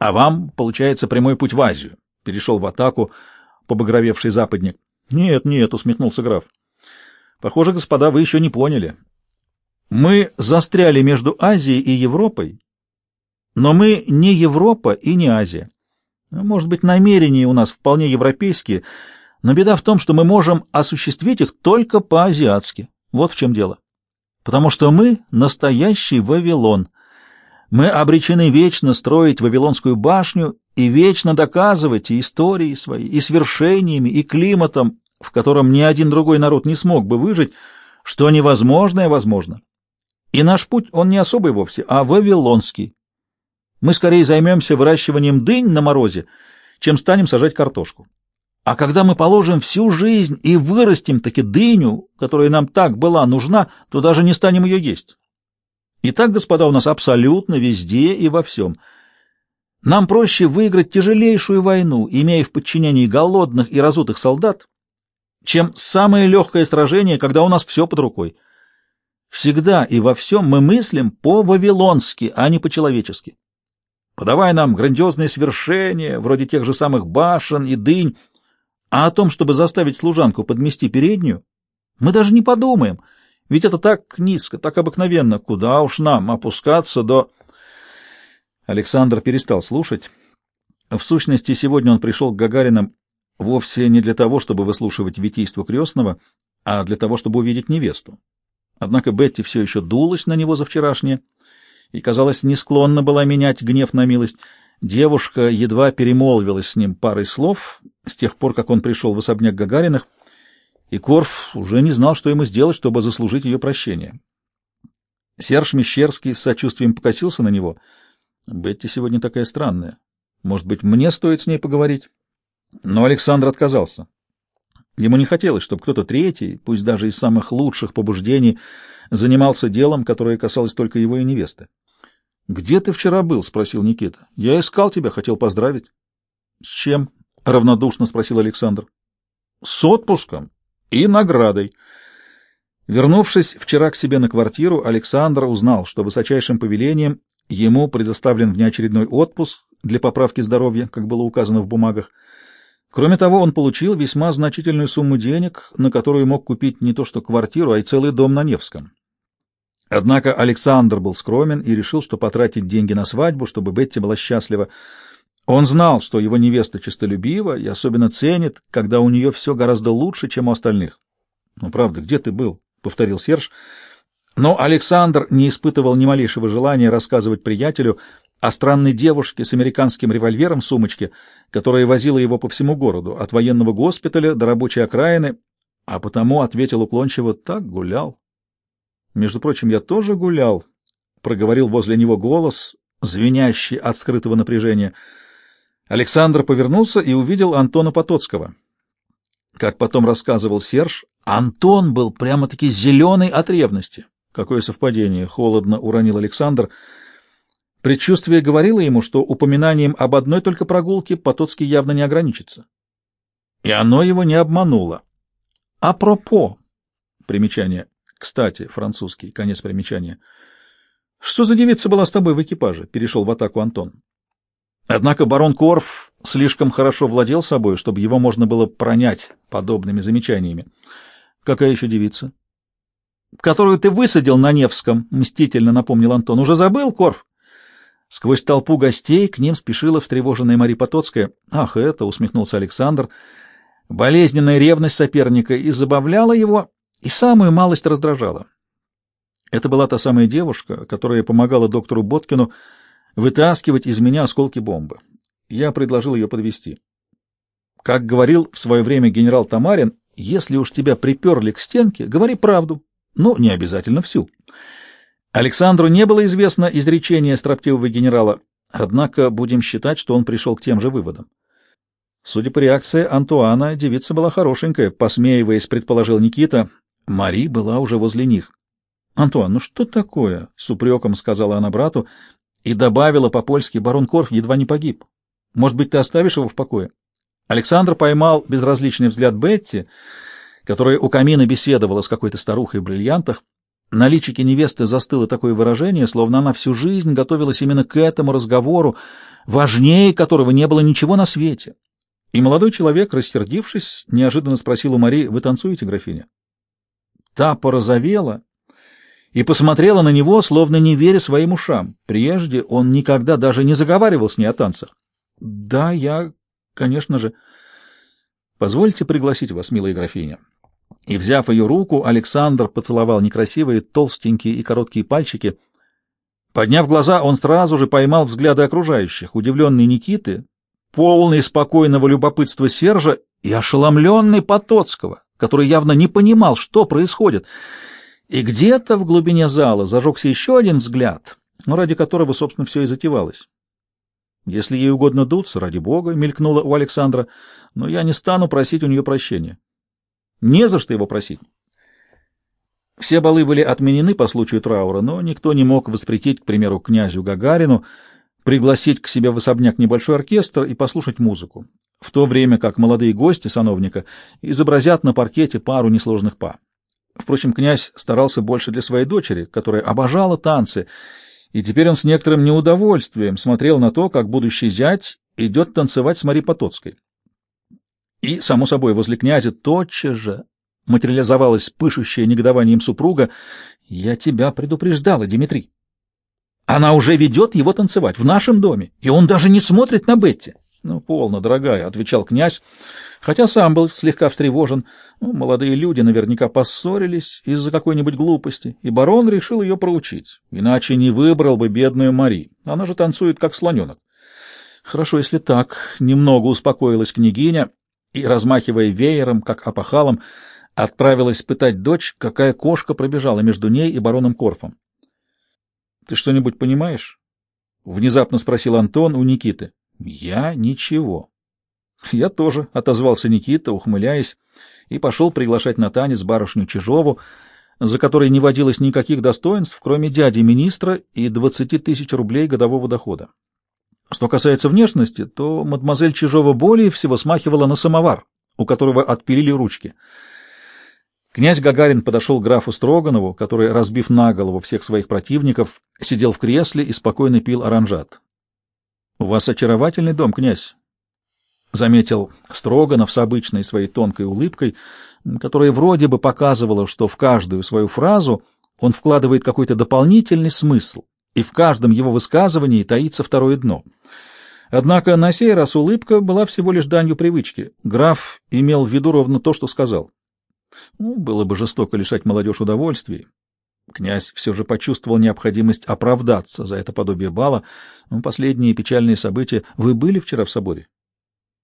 А вам, получается, прямой путь в Азию. Перешел в атаку побагровевший западник. Нет, нет, усмехнулся граф. Похоже, господа, вы еще не поняли. Мы застряли между Азией и Европой, но мы не Европа и не Азия. Может быть, намерения у нас вполне европейские, но беда в том, что мы можем осуществить их только по-азиатски. Вот в чем дело. Потому что мы — настоящий Вавилон. Мы обречены вечно строить Вавилонскую башню и вечно доказывать и историей своей, и свершениями, и климатом, в котором ни один другой народ не смог бы выжить, что невозможное возможно. И наш путь, он не особый вовсе, а вавилонский. Мы скорее займемся выращиванием дынь на морозе, чем станем сажать картошку. А когда мы положим всю жизнь и вырастим таки дыню, которая нам так была нужна, то даже не станем ее есть. Итак, господа, у нас абсолютно везде и во всем. Нам проще выиграть тяжелейшую войну, имея в подчинении голодных и разутых солдат, чем самое легкое сражение, когда у нас все под рукой. Всегда и во всем мы мыслим по-вавилонски, а не по-человечески. Подавай нам грандиозные свершения, вроде тех же самых башен и дынь, а о том, чтобы заставить служанку подмести переднюю, мы даже не подумаем, ведь это так низко, так обыкновенно, куда уж нам опускаться до... Александр перестал слушать. В сущности, сегодня он пришел к Гагаринам вовсе не для того, чтобы выслушивать витийство крестного, а для того, чтобы увидеть невесту. Однако Бетти все еще дулась на него за вчерашнее и, казалось, не склонна была менять гнев на милость. Девушка едва перемолвилась с ним парой слов с тех пор, как он пришел в особняк Гагариных, и Корф уже не знал, что ему сделать, чтобы заслужить ее прощение. Серж Мещерский с сочувствием покосился на него. «Бетти сегодня такая странная. Может быть, мне стоит с ней поговорить?» Но Александр отказался. Ему не хотелось, чтобы кто-то третий, пусть даже из самых лучших побуждений, занимался делом, которое касалось только его и невесты. «Где ты вчера был?» — спросил Никита. «Я искал тебя, хотел поздравить». «С чем?» — равнодушно спросил Александр. «С отпуском и наградой». Вернувшись вчера к себе на квартиру, Александр узнал, что высочайшим повелением ему предоставлен внеочередной отпуск для поправки здоровья, как было указано в бумагах. Кроме того, он получил весьма значительную сумму денег, на которую мог купить не то что квартиру, а и целый дом на Невском. Однако Александр был скромен и решил, что потратить деньги на свадьбу, чтобы Бетти была счастлива. Он знал, что его невеста честолюбива и особенно ценит, когда у нее все гораздо лучше, чем у остальных. — Ну, правда, где ты был? — повторил Серж. Но Александр не испытывал ни малейшего желания рассказывать приятелю о странной девушке с американским револьвером в сумочке, которая возила его по всему городу, от военного госпиталя до рабочей окраины, а потому ответил уклончиво «так гулял». «Между прочим, я тоже гулял», — проговорил возле него голос, звенящий от скрытого напряжения. Александр повернулся и увидел Антона Потоцкого. Как потом рассказывал Серж, Антон был прямо-таки зеленый от ревности. Какое совпадение! — холодно уронил Александр — Предчувствие говорило ему, что упоминанием об одной только прогулке Потоцкий явно не ограничится. И оно его не обмануло. Апропо. Примечание. Кстати, французский. Конец примечания. Что за девица была с тобой в экипаже? Перешел в атаку Антон. Однако барон Корф слишком хорошо владел собой, чтобы его можно было пронять подобными замечаниями. Какая еще девица? Которую ты высадил на Невском, мстительно напомнил Антон. Уже забыл, Корф? Сквозь толпу гостей к ним спешила встревоженная Мария Потоцкая. «Ах, это!» — усмехнулся Александр. Болезненная ревность соперника и забавляла его, и самую малость раздражала. Это была та самая девушка, которая помогала доктору Боткину вытаскивать из меня осколки бомбы. Я предложил ее подвести. Как говорил в свое время генерал Тамарин, если уж тебя приперли к стенке, говори правду, но не обязательно всю. Александру не было известно изречение строптивого генерала, однако будем считать, что он пришел к тем же выводам. Судя по реакции Антуана, девица была хорошенькая, посмеиваясь, предположил Никита. Мари была уже возле них. — Антуан, ну что такое? — с упреком сказала она брату и добавила по-польски, барон Корф едва не погиб. Может быть, ты оставишь его в покое? Александр поймал безразличный взгляд Бетти, которая у камина беседовала с какой-то старухой в бриллиантах. На личике невесты застыло такое выражение, словно она всю жизнь готовилась именно к этому разговору, важнее которого не было ничего на свете. И молодой человек, рассердившись, неожиданно спросил у Марии, «Вы танцуете, графиня?» Та порозовела и посмотрела на него, словно не веря своим ушам. Прежде он никогда даже не заговаривал с ней о танцах. «Да, я, конечно же...» «Позвольте пригласить вас, милая графиня». И, взяв ее руку, Александр поцеловал некрасивые, толстенькие и короткие пальчики. Подняв глаза, он сразу же поймал взгляды окружающих, удивленный Никиты, полный спокойного любопытства Сержа и ошеломленный Потоцкого, который явно не понимал, что происходит. И где-то в глубине зала зажегся еще один взгляд, но ради которого, собственно, все и затевалось. Если ей угодно дуться, ради бога, мелькнуло у Александра, но я не стану просить у нее прощения. Не за что его просить. Все балы были отменены по случаю траура, но никто не мог воспретить, к примеру, князю Гагарину, пригласить к себе в особняк небольшой оркестр и послушать музыку, в то время как молодые гости сановника изобразят на паркете пару несложных па. Впрочем, князь старался больше для своей дочери, которая обожала танцы, и теперь он с некоторым неудовольствием смотрел на то, как будущий зять идет танцевать с Марией Потоцкой. И, само собой, возле князя тотчас же материализовалась пышущая негодованием супруга. «Я тебя предупреждала, Дмитрий. Она уже ведет его танцевать в нашем доме, и он даже не смотрит на Бетти». «Ну, полно, дорогая», — отвечал князь, хотя сам был слегка встревожен. Ну, молодые люди наверняка поссорились из-за какой-нибудь глупости, и барон решил ее проучить. Иначе не выбрал бы бедную Мари. Она же танцует, как слоненок. Хорошо, если так. Немного успокоилась княгиня и, размахивая веером, как опахалом, отправилась пытать дочь, какая кошка пробежала между ней и бароном Корфом. — Ты что-нибудь понимаешь? — внезапно спросил Антон у Никиты. — Я ничего. — Я тоже, — отозвался Никита, ухмыляясь, и пошел приглашать на танец барышню Чижову, за которой не водилось никаких достоинств, кроме дяди министра и двадцати тысяч рублей годового дохода. Что касается внешности, то мадемуазель Чижова более всего смахивала на самовар, у которого отпилили ручки. Князь Гагарин подошел к графу Строганову, который, разбив на голову всех своих противников, сидел в кресле и спокойно пил оранжат. — У вас очаровательный дом, князь, — заметил Строганов с обычной своей тонкой улыбкой, которая вроде бы показывала, что в каждую свою фразу он вкладывает какой-то дополнительный смысл, и в каждом его высказывании таится второе дно. Однако на сей раз улыбка была всего лишь данью привычки. Граф имел в виду ровно то, что сказал. Ну, было бы жестоко лишать молодежь удовольствий. Князь все же почувствовал необходимость оправдаться за это подобие бала. Ну, последние печальные события. Вы были вчера в соборе?